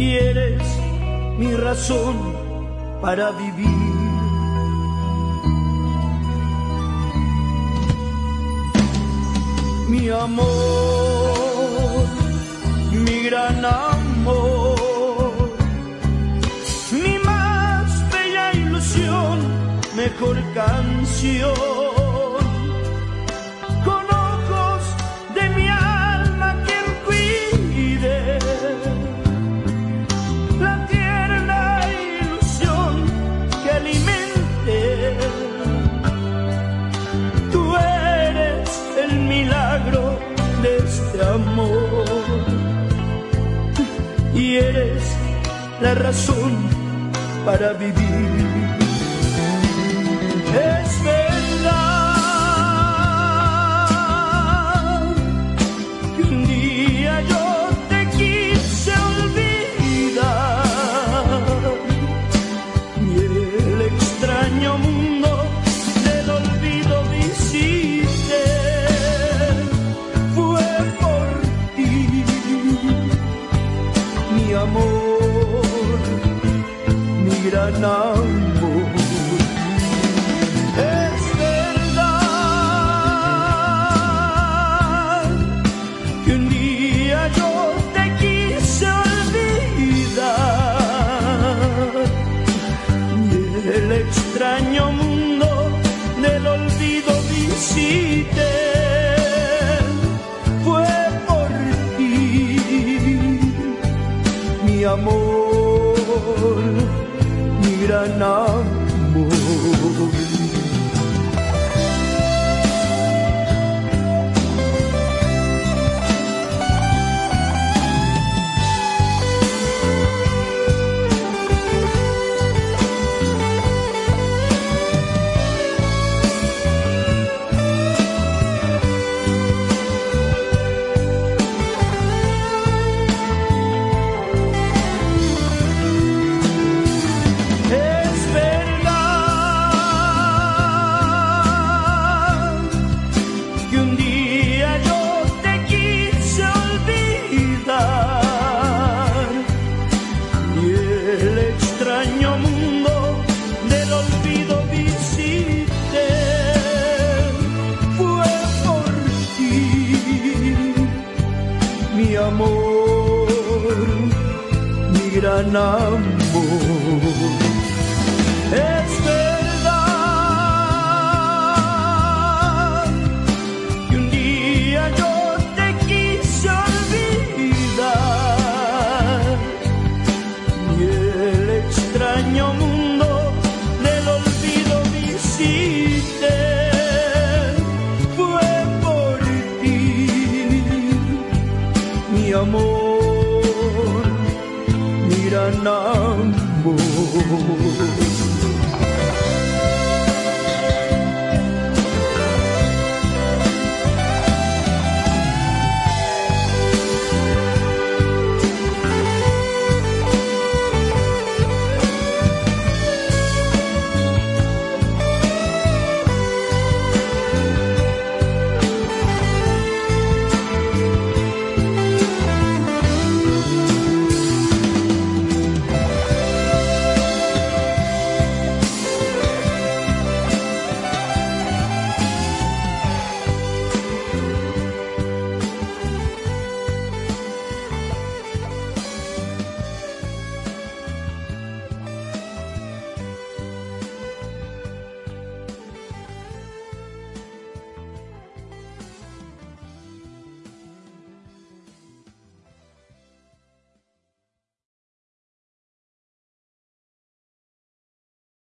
Y mi razón para vivir. Mi amor, mi gran amor, mi más bella ilusión, mejor canción. Y eres la razón para vivir. Amor. Es verdad que un día yo te quise olvidar y el extraño mundo del olvido visité. Amor, gran amor. Amor. Es verdad que un día yo te quise olvidar y el extraño mundo del olvido visité. Fue por ti, mi amor, mi gran amor.